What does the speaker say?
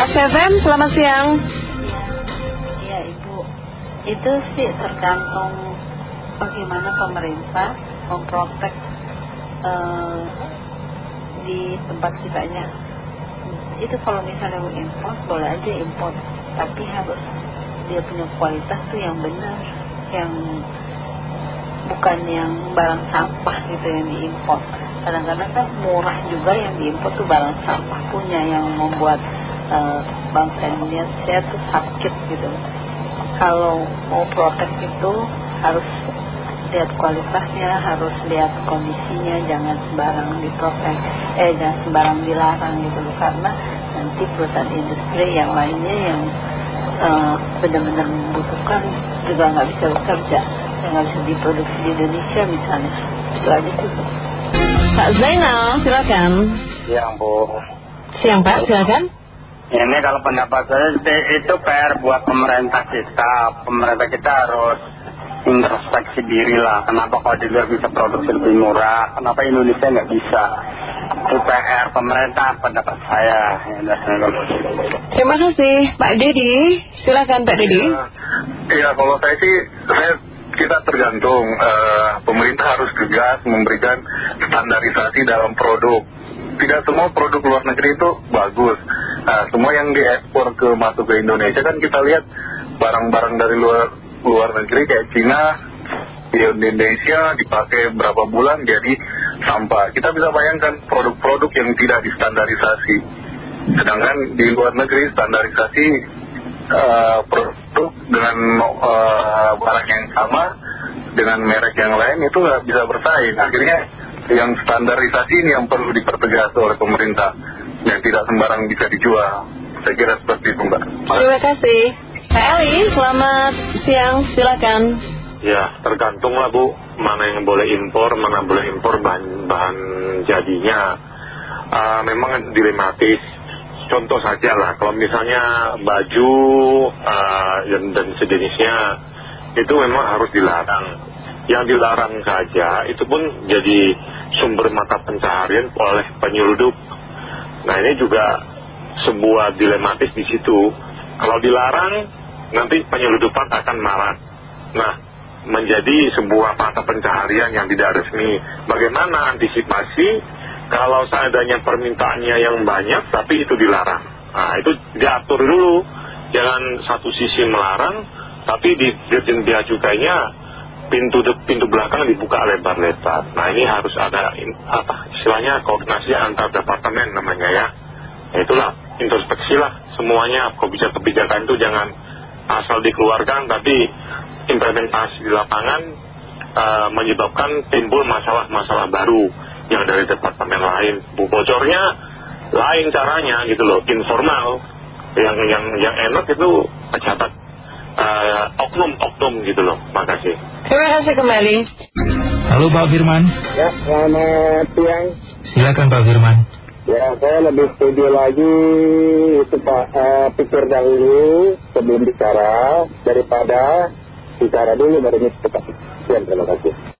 Pak Seven, selamat siang. Iya Ibu, itu sih tergantung bagaimana pemerintah memprotek eh, di tempat kitanya. Itu kalau misalnya mau import, boleh aja import, tapi harus dia punya kualitas tuh yang benar, yang bukan yang barang sampah gitu yang diimpor. Kadang-kadang kan murah juga yang diimpor tuh barang sampah punya yang membuat eh, bangsa Indonesia tuh sakit gitu. Kalau mau protek itu harus lihat kualitasnya, harus lihat kondisinya, jangan sembarang diprotek, eh jangan sembarang dilarang gitu loh. Karena nanti perusahaan industri yang lainnya yang eh, benar-benar membutuhkan juga nggak bisa bekerja, yang nggak bisa diproduksi di Indonesia misalnya. Itu aja sih. Pak Zainal, silakan. Yang Bu. Siang Pak, silakan. Ini kalau pendapat saya itu- PR buat pemerintah kita. Pemerintah kita harus introspeksi diri lah. Kenapa kalau di luar bisa produksi lebih murah? Kenapa Indonesia nggak bisa? Itu PR pemerintah pendapat saya. Ya. Terima kasih Pak Dedi. Silakan Pak Dedi. Iya, kalau saya sih, saya kita tergantung. Eh, pemerintah harus tegas memberikan standarisasi dalam produk. Tidak semua produk luar negeri itu bagus. Nah, semua yang diekspor ke masuk ke Indonesia kan kita lihat barang-barang dari luar luar negeri kayak Cina di Indonesia dipakai berapa bulan jadi sampah. Kita bisa bayangkan produk-produk yang tidak distandarisasi. Sedangkan di luar negeri standarisasi eh, produk dengan eh, barang yang sama dengan merek yang lain itu nggak bisa bersaing. Akhirnya yang standarisasi ini yang perlu dipertegas oleh pemerintah yang tidak sembarang bisa dijual. Saya kira seperti itu Mbak. Terima kasih. Pak Eli, selamat siang. Silakan. Ya, tergantung lah Bu, mana yang boleh impor, mana boleh impor bahan, bahan jadinya. Ah, memang dilematis. Contoh saja lah, kalau misalnya baju ah, dan, dan sejenisnya, itu memang harus dilarang. Yang dilarang saja, itu pun jadi sumber mata pencaharian oleh penyelundup. Nah ini juga sebuah dilematis di situ. Kalau dilarang, nanti penyelundupan akan marak. Nah, menjadi sebuah mata pencaharian yang tidak resmi. Bagaimana antisipasi kalau seandainya permintaannya yang banyak tapi itu dilarang? Nah, itu diatur dulu. Jangan satu sisi melarang, tapi di Dirjen Bea Cukainya pintu pintu belakang dibuka lebar-lebar. Nah, ini harus ada apa istilahnya koordinasi antar departemen itulah introspeksi lah semuanya bisa kebijakan itu jangan asal dikeluarkan tapi implementasi di lapangan eh, menyebabkan timbul masalah-masalah baru yang dari departemen lain Bu bocornya lain caranya gitu loh informal yang yang yang enak itu pejabat eh, oknum-oknum gitu loh makasih Terima kasih kembali. Halo Pak Firman, Ya, selamat siang. silakan Pak Firman. Ya, saya lebih setuju lagi itu Pak eh, pikir dahulu sebelum bicara daripada bicara dulu baru cepat. Sekian, terima kasih.